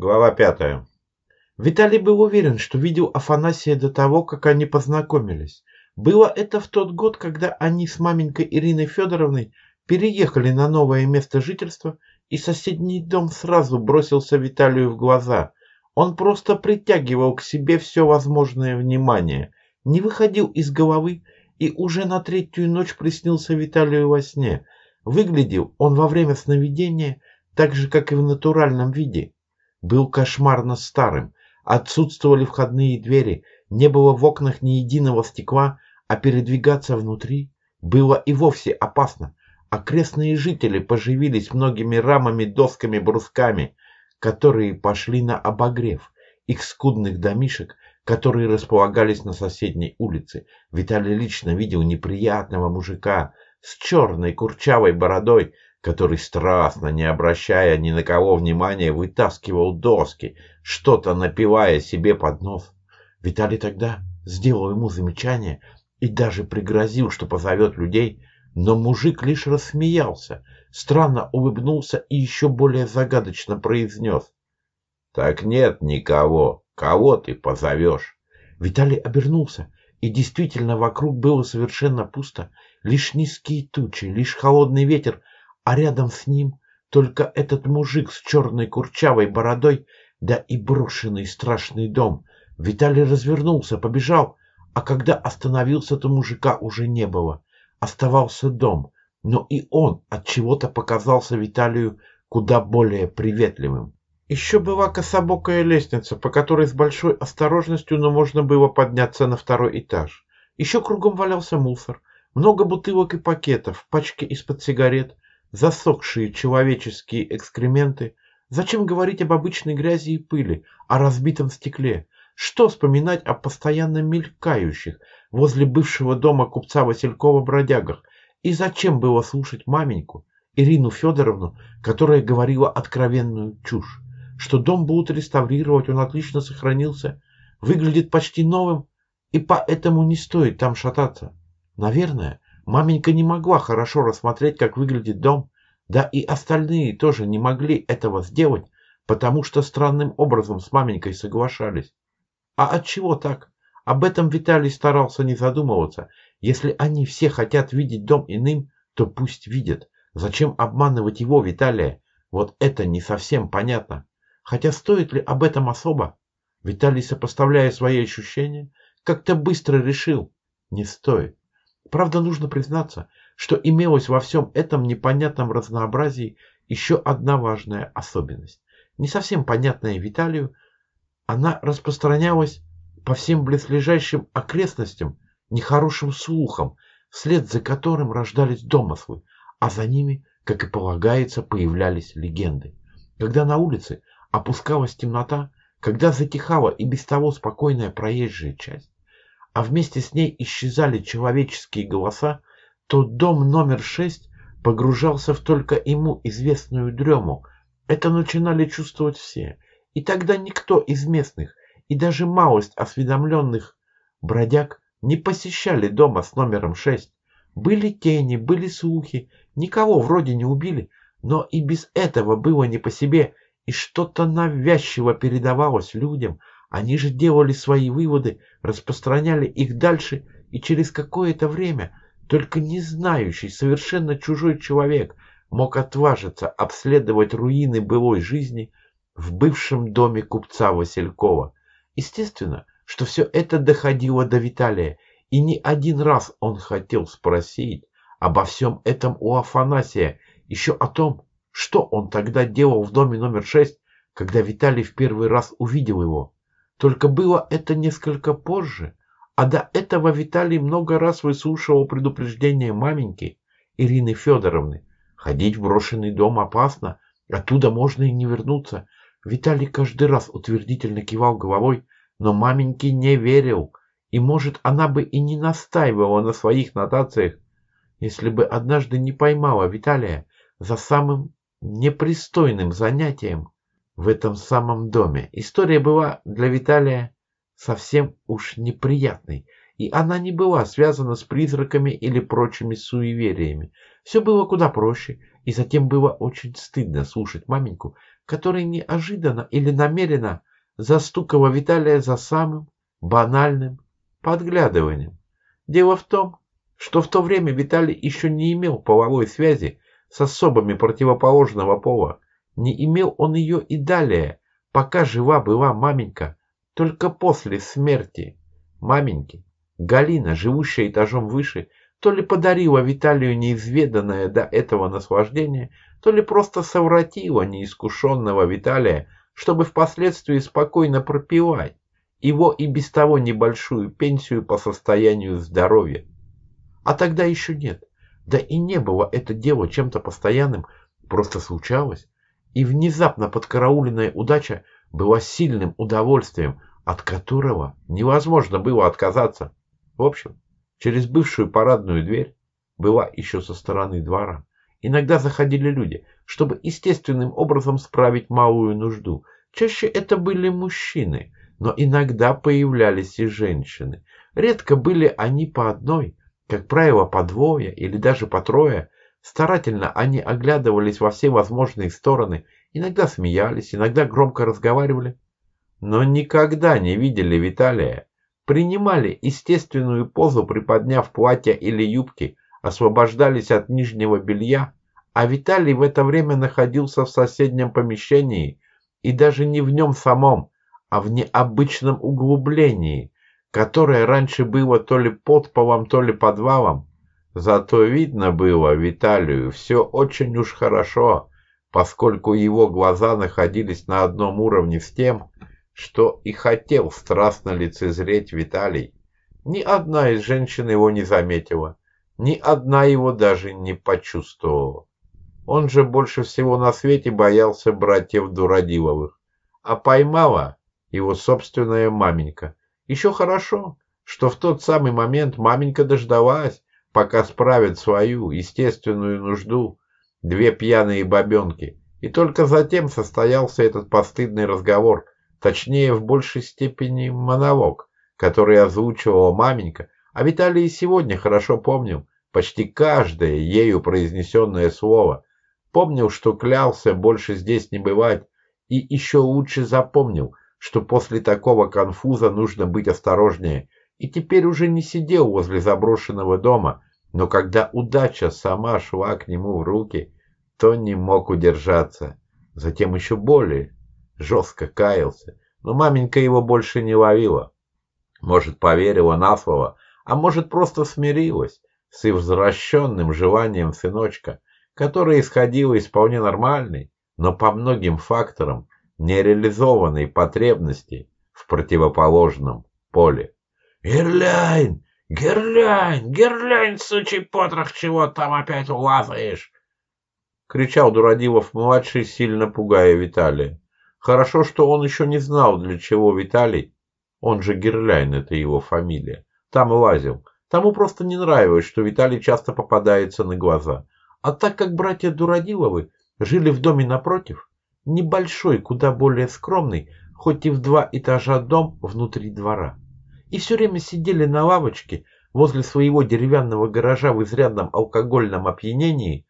Глава пятая. Виталий был уверен, что видел Афанасия до того, как они познакомились. Было это в тот год, когда они с маменькой Ириной Федоровной переехали на новое место жительства, и соседний дом сразу бросился Виталию в глаза. Он просто притягивал к себе все возможное внимание, не выходил из головы и уже на третью ночь приснился Виталию во сне. Выглядел он во время сновидения так же, как и в натуральном виде был кошмарно старым. Отсутствовали входные двери, не было в окнах ни единого стекла, а передвигаться внутри было и вовсе опасно. Окрестные жители поживились многими рамами, досками, брусками, которые пошли на обогрев их скудных домишек, которые располагались на соседней улице. Виталий лично видел неприятного мужика с черной курчавой бородой, который страстно, не обращая ни на кого внимания, вытаскивал доски, что-то напивая себе под нос. Виталий тогда сделал ему замечание и даже пригрозил, что позовет людей, но мужик лишь рассмеялся, странно улыбнулся и еще более загадочно произнес. «Так нет никого. Кого ты позовешь?» Виталий обернулся, и действительно вокруг было совершенно пусто. Лишь низкие тучи, лишь холодный ветер а рядом с ним только этот мужик с черной курчавой бородой, да и брошенный страшный дом. Виталий развернулся, побежал, а когда остановился, то мужика уже не было. Оставался дом, но и он от чего-то показался Виталию куда более приветливым. Еще была кособокая лестница, по которой с большой осторожностью, но можно было подняться на второй этаж. Еще кругом валялся мусор, много бутылок и пакетов, пачки из-под сигарет, засохшие человеческие экскременты. Зачем говорить об обычной грязи и пыли, о разбитом стекле? Что вспоминать о постоянно мелькающих возле бывшего дома купца Василькова бродягах? И зачем было слушать маменьку, Ирину Федоровну, которая говорила откровенную чушь? Что дом будут реставрировать, он отлично сохранился, выглядит почти новым, и поэтому не стоит там шататься. Наверное, Маменька не могла хорошо рассмотреть, как выглядит дом, да и остальные тоже не могли этого сделать, потому что странным образом с маменькой соглашались. А от чего так? Об этом Виталий старался не задумываться. Если они все хотят видеть дом иным, то пусть видят. Зачем обманывать его, Виталия? Вот это не совсем понятно. Хотя стоит ли об этом особо? Виталий, сопоставляя свои ощущения, как-то быстро решил. Не стоит. Правда, нужно признаться, что имелась во всем этом непонятном разнообразии еще одна важная особенность. Не совсем понятная Виталию, она распространялась по всем близлежащим окрестностям нехорошим слухом, вслед за которым рождались домыслы, а за ними, как и полагается, появлялись легенды. Когда на улице опускалась темнота, когда затихала и без того спокойная проезжая часть, а вместе с ней исчезали человеческие голоса, то дом номер шесть погружался в только ему известную дрему. Это начинали чувствовать все. И тогда никто из местных и даже малость осведомленных бродяг не посещали дома с номером шесть. Были тени, были слухи, никого вроде не убили, но и без этого было не по себе, и что-то навязчиво передавалось людям – они же делали свои выводы, распространяли их дальше, и через какое-то время только не знающий, совершенно чужой человек мог отважиться обследовать руины былой жизни в бывшем доме купца Василькова. Естественно, что все это доходило до Виталия, и не один раз он хотел спросить обо всем этом у Афанасия, еще о том, что он тогда делал в доме номер шесть, когда Виталий в первый раз увидел его. Только было это несколько позже, а до этого Виталий много раз выслушивал предупреждение маменьки Ирины Федоровны. Ходить в брошенный дом опасно, оттуда можно и не вернуться. Виталий каждый раз утвердительно кивал головой, но маменьке не верил. И, может, она бы и не настаивала на своих нотациях, если бы однажды не поймала Виталия за самым непристойным занятием в этом самом доме. История была для Виталия совсем уж неприятной, и она не была связана с призраками или прочими суевериями. Все было куда проще, и затем было очень стыдно слушать маменьку, который неожиданно или намеренно застукала Виталия за самым банальным подглядыванием. Дело в том, что в то время Виталий еще не имел половой связи с особами противоположного пола. Не имел он ее и далее, пока жива была маменька, только после смерти маменьки. Галина, живущая этажом выше, то ли подарила Виталию неизведанное до этого наслаждение, то ли просто совратила неискушенного Виталия, чтобы впоследствии спокойно пропивать его и без того небольшую пенсию по состоянию здоровья. А тогда еще нет. Да и не было это дело чем-то постоянным, просто случалось. И внезапно подкарауленная удача была сильным удовольствием, от которого невозможно было отказаться. В общем, через бывшую парадную дверь была еще со стороны двора. Иногда заходили люди, чтобы естественным образом справить малую нужду. Чаще это были мужчины, но иногда появлялись и женщины. Редко были они по одной, как правило, по двое или даже по трое. Старательно они оглядывались во все возможные стороны, иногда смеялись, иногда громко разговаривали, но никогда не видели Виталия. Принимали естественную позу, приподняв платья или юбки, освобождались от нижнего белья, а Виталий в это время находился в соседнем помещении и даже не в нем самом, а в необычном углублении, которое раньше было то ли подполом, то ли подвалом. Зато видно было Виталию все очень уж хорошо, поскольку его глаза находились на одном уровне с тем, что и хотел страстно лицезреть Виталий. Ни одна из женщин его не заметила, ни одна его даже не почувствовала. Он же больше всего на свете боялся братьев Дурадиловых, а поймала его собственная маменька. Еще хорошо, что в тот самый момент маменька дождалась, пока справят свою естественную нужду две пьяные бабенки. И только затем состоялся этот постыдный разговор, точнее в большей степени монолог, который озвучивала маменька, а Виталий сегодня хорошо помнил почти каждое ею произнесенное слово, помнил, что клялся больше здесь не бывать, и еще лучше запомнил, что после такого конфуза нужно быть осторожнее, и теперь уже не сидел возле заброшенного дома, но когда удача сама шла к нему в руки, то не мог удержаться. Затем еще более жестко каялся, но маменька его больше не ловила. Может, поверила на слово, а может, просто смирилась с извращенным желанием сыночка, которое исходило из вполне нормальной, но по многим факторам нереализованной потребности в противоположном поле. «Герляйн! Герляйн! Герляйн, сучий потрох, чего там опять улазаешь?» — кричал Дурадилов-младший, сильно пугая Виталия. Хорошо, что он еще не знал, для чего Виталий, он же Герляйн, это его фамилия, там лазил. Тому просто не нравилось, что Виталий часто попадается на глаза. А так как братья Дурадиловы жили в доме напротив, небольшой, куда более скромный, хоть и в два этажа дом внутри двора. И все время сидели на лавочке возле своего деревянного гаража в изрядном алкогольном опьянении,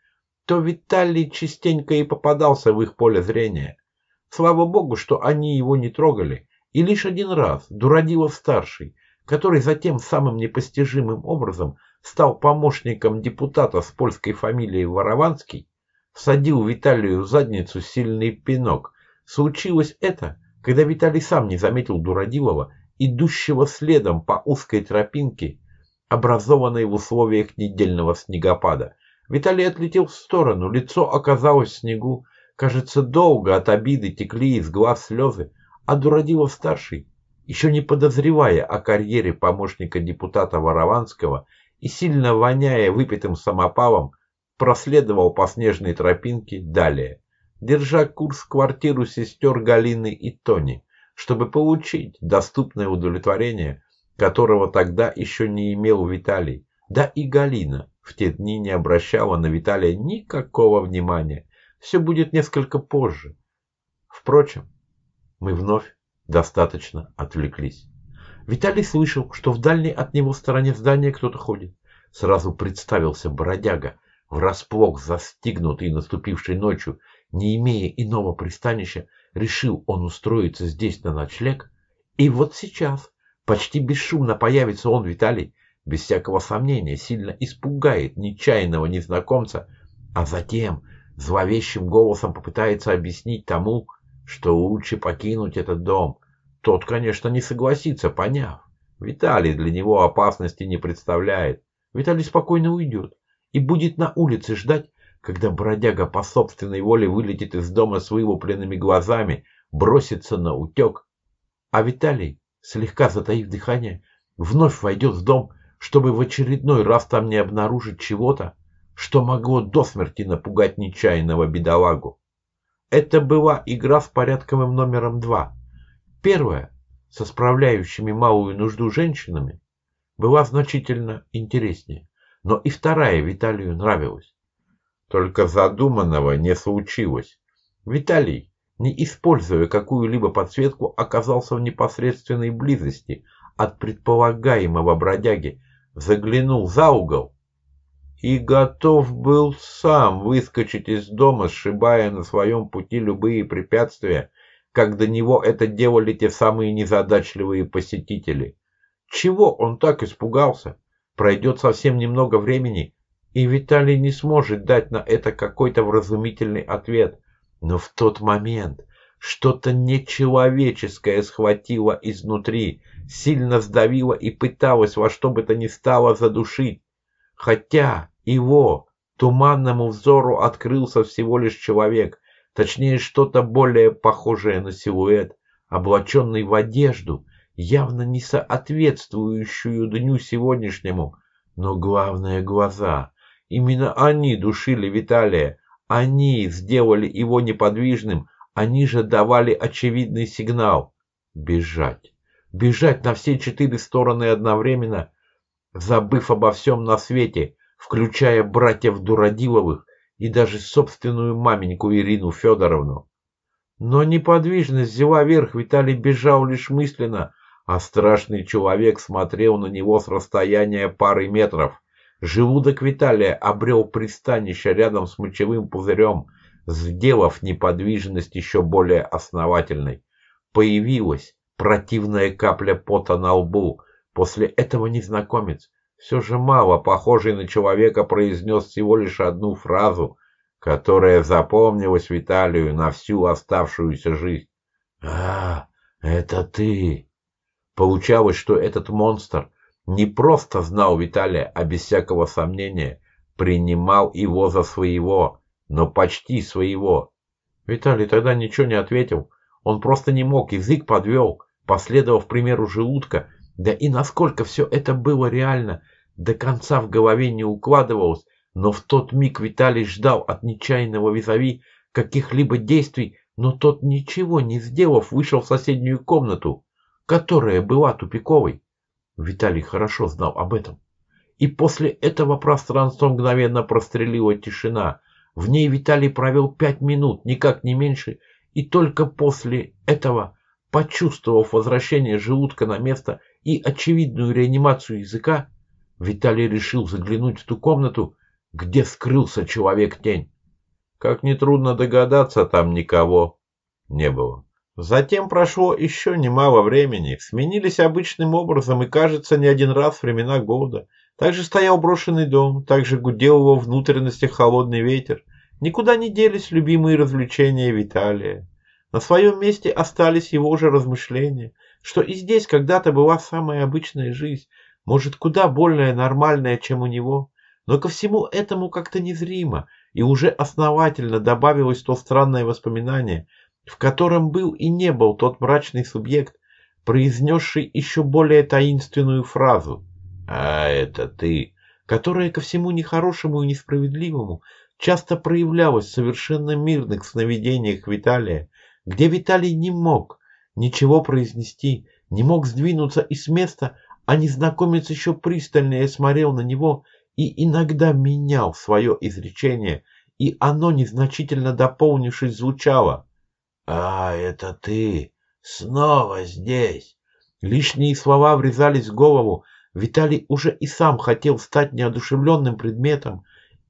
то Виталий частенько и попадался в их поле зрения. Слава богу, что они его не трогали, и лишь один раз Дурадилов-старший, который затем самым непостижимым образом стал помощником депутата с польской фамилией Ворованский, всадил Виталию в задницу сильный пинок. Случилось это, когда Виталий сам не заметил Дурадилова, идущего следом по узкой тропинке, образованной в условиях недельного снегопада. Виталий отлетел в сторону, лицо оказалось в снегу. Кажется, долго от обиды текли из глаз слезы, а Дурадилов-старший, еще не подозревая о карьере помощника депутата Ворованского и сильно воняя выпитым самопалом, проследовал по снежной тропинке далее, держа курс в квартиру сестер Галины и Тони, чтобы получить доступное удовлетворение, которого тогда еще не имел Виталий. Да и Галина в те дни не обращала на Виталия никакого внимания. Все будет несколько позже. Впрочем, мы вновь достаточно отвлеклись. Виталий слышал, что в дальней от него стороне здания кто-то ходит. Сразу представился бродяга, врасплох застигнутый наступившей ночью, Не имея иного пристанища, решил он устроиться здесь на ночлег. И вот сейчас, почти бесшумно появится он, Виталий, без всякого сомнения, сильно испугает нечаянного незнакомца, а затем зловещим голосом попытается объяснить тому, что лучше покинуть этот дом. Тот, конечно, не согласится, поняв. Виталий для него опасности не представляет. Виталий спокойно уйдет и будет на улице ждать, когда бродяга по собственной воле вылетит из дома с вылупленными глазами, бросится на утек. А Виталий, слегка затаив дыхание, вновь войдет в дом, чтобы в очередной раз там не обнаружить чего-то, что могло до смерти напугать нечаянного бедолагу. Это была игра с порядковым номером два. Первая, со справляющими малую нужду женщинами, была значительно интереснее, но и вторая Виталию нравилась. Только задуманного не случилось. Виталий, не используя какую-либо подсветку, оказался в непосредственной близости от предполагаемого бродяги, заглянул за угол и готов был сам выскочить из дома, сшибая на своем пути любые препятствия, как до него это делали те самые незадачливые посетители. Чего он так испугался? Пройдет совсем немного времени, и Виталий не сможет дать на это какой-то вразумительный ответ. Но в тот момент что-то нечеловеческое схватило изнутри, сильно сдавило и пыталось во что бы то ни стало задушить. Хотя его туманному взору открылся всего лишь человек, точнее что-то более похожее на силуэт, облаченный в одежду, явно не соответствующую дню сегодняшнему, но главное глаза. Именно они душили Виталия, они сделали его неподвижным, они же давали очевидный сигнал – бежать. Бежать на все четыре стороны одновременно, забыв обо всем на свете, включая братьев Дурадиловых и даже собственную маменьку Ирину Федоровну. Но неподвижность взяла верх, Виталий бежал лишь мысленно, а страшный человек смотрел на него с расстояния пары метров. Желудок Виталия обрел пристанище рядом с мочевым пузырем, сделав неподвижность еще более основательной. Появилась противная капля пота на лбу. После этого незнакомец, все же мало похожий на человека, произнес всего лишь одну фразу, которая запомнилась Виталию на всю оставшуюся жизнь. «А, это ты!» Получалось, что этот монстр не просто знал Виталия, а без всякого сомнения принимал его за своего, но почти своего. Виталий тогда ничего не ответил. Он просто не мог, язык подвел, последовав примеру желудка. Да и насколько все это было реально, до конца в голове не укладывалось, но в тот миг Виталий ждал от нечаянного визави каких-либо действий, но тот, ничего не сделав, вышел в соседнюю комнату, которая была тупиковой. Виталий хорошо знал об этом. И после этого пространство мгновенно прострелила тишина. В ней Виталий провел пять минут, никак не меньше, и только после этого, почувствовав возвращение желудка на место и очевидную реанимацию языка, Виталий решил заглянуть в ту комнату, где скрылся человек-тень. Как нетрудно догадаться, там никого не было. Затем прошло еще немало времени, сменились обычным образом и, кажется, не один раз времена года. Также стоял брошенный дом, также гудел его внутренностях холодный ветер. Никуда не делись любимые развлечения Виталия. На своем месте остались его же размышления, что и здесь когда-то была самая обычная жизнь, может, куда более нормальная, чем у него. Но ко всему этому как-то незримо и уже основательно добавилось то странное воспоминание, в котором был и не был тот мрачный субъект, произнесший еще более таинственную фразу. «А это ты», которая ко всему нехорошему и несправедливому часто проявлялась в совершенно мирных сновидениях Виталия, где Виталий не мог ничего произнести, не мог сдвинуться и с места, а незнакомец еще пристальнее смотрел на него и иногда менял свое изречение, и оно, незначительно дополнившись, звучало «А, это ты! Снова здесь!» Лишние слова врезались в голову. Виталий уже и сам хотел стать неодушевленным предметом.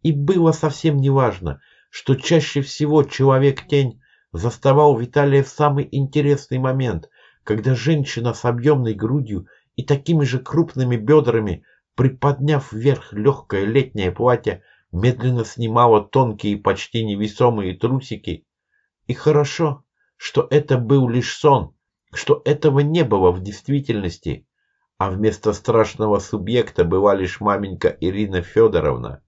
И было совсем неважно, что чаще всего человек-тень заставал Виталия в самый интересный момент, когда женщина с объемной грудью и такими же крупными бедрами, приподняв вверх легкое летнее платье, медленно снимала тонкие почти невесомые трусики. И хорошо, что это был лишь сон, что этого не было в действительности, а вместо страшного субъекта была лишь маменька Ирина Федоровна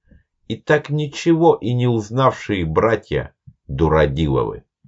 и так ничего и не узнавшие братья Дурадиловы.